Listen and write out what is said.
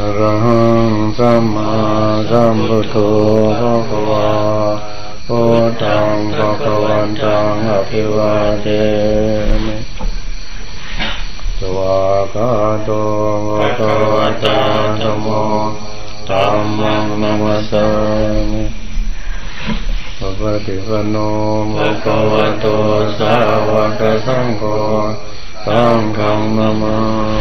อระหังสัมมาสัมพุทโธภะคะวาโอตังภะคะวันตังอภิวาเทมิสวากาโตภะคะวะตาธัมโมธัมมังนัมสสามิปะปฏิปโนภะคะวะโตสาวกสังโฆสังฆังนามา